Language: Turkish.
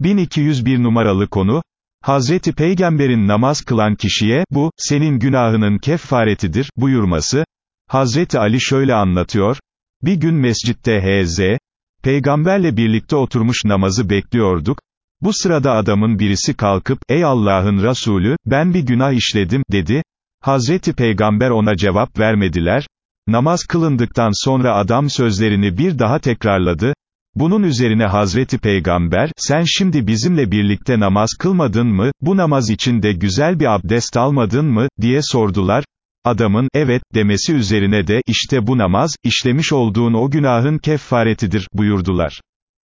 1201 numaralı konu, Hazreti Peygamber'in namaz kılan kişiye, bu, senin günahının kefaretidir, buyurması, Hazreti Ali şöyle anlatıyor, bir gün mescitte H.Z., Peygamberle birlikte oturmuş namazı bekliyorduk, bu sırada adamın birisi kalkıp, ey Allah'ın Resulü, ben bir günah işledim, dedi, Hazreti Peygamber ona cevap vermediler, namaz kılındıktan sonra adam sözlerini bir daha tekrarladı, bunun üzerine Hazreti Peygamber, sen şimdi bizimle birlikte namaz kılmadın mı, bu namaz için de güzel bir abdest almadın mı, diye sordular, adamın, evet, demesi üzerine de, işte bu namaz, işlemiş olduğun o günahın kefaretidir, buyurdular.